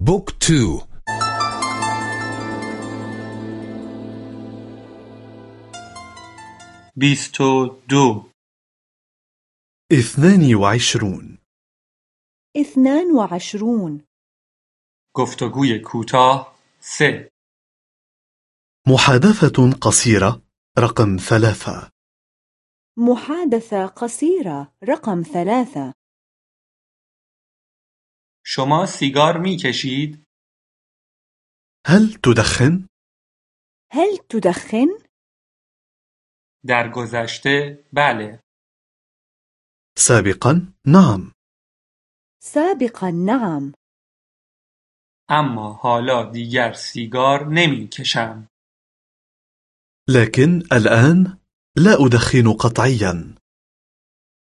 Book two. بیست و دو. اثنان وعشرون. اثنان وعشرون. گفتگوی کوتاه سه. محادثة قصيرة رقم ثلاثة. محادثة قصيرة رقم ثلاثة. شما سیگار می کشید؟ هل تدخن؟ هل تدخن؟ در گذشته بله سابقا نعم سابقا نعم اما حالا دیگر سیگار نمی کشم لكن الآن لا أدخن قطعيا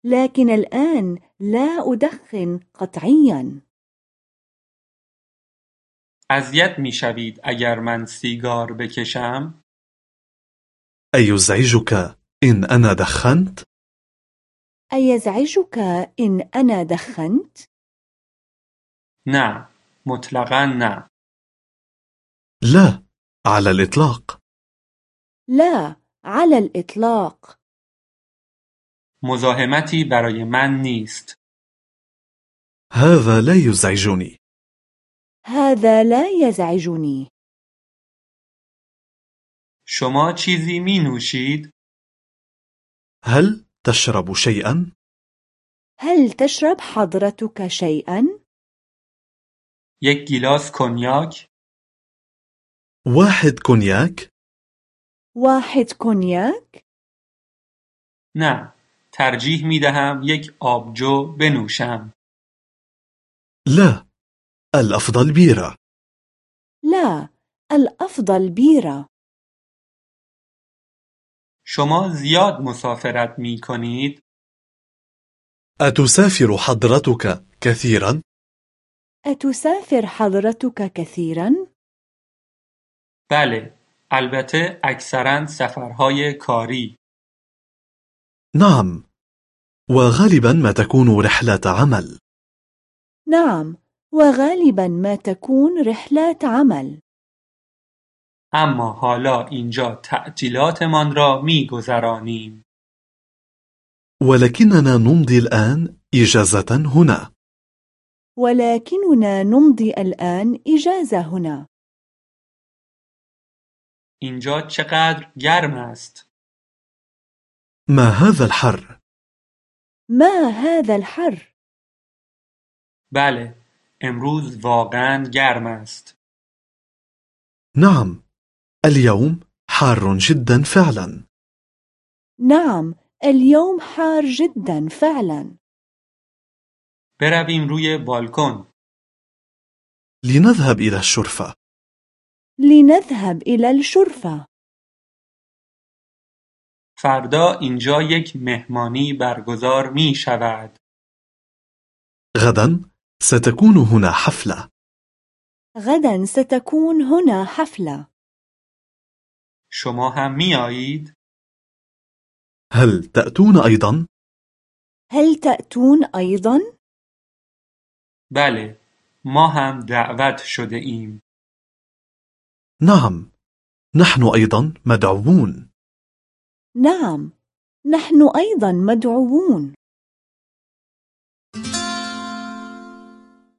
لكن الآن لا أدخن قطعيا اذیت می شوید اگر من سیگار بکشم؟ أيزعجك إن أنا دخنت؟ أيزعجك إن أنا دخنت؟ نه مطلقا نه لا على الإطلاق لا على الإطلاق مزاحمتی برای من نیست هذا لا يزعجني هذا لا يزعجني شما چیزی می نوشید؟ هل تشرب شيئا؟ هل تشرب حضرتك شيئا؟ یک گیلاس کنیاک؟ واحد كونياك؟ واحد كونياك؟ نه ترجیح می دهم یک آبجو بنوشم لا الأفضل بيرة لا الأفضل بيرة شما زیاد مسافرت می کنید؟ أتسافر حضرتك كثيرا؟ أتسافر حضرتك كثيرا؟ بله البته اکثرا سفرهای کاری نعم وغالبا ما تكون رحلة عمل نعم وغالبا ما تكون رحلات عمل اما حالا اینجا تعطیلاتمان را می گذرانیم. ولكننا نمضي الآن إجازة هنا ولكننا نمضي الآن إجازة هنا اینجا چقدر گرم است؟ ما هذا الحر؟ ما هذا الحر؟ بله امروز واقعا گرم است. نعم اليوم حار جدا فعلا نعم اليوم حار جدا فعلا برویم روی بالکن. لنذهب إلى الشرفة لنذهب إلى الشرفة فردا اینجا یک مهمانی برگزار می شود. غدا ستكون هنا حفلة غدا ستكون هنا حفلة شما هم می آیید؟ هل تأتون أيضا؟ هل تأتون أيضا؟ بله ما هم دعوت شده ایم. نعم نحن أيضا مدعوون نعم نحن أيضا مدعوون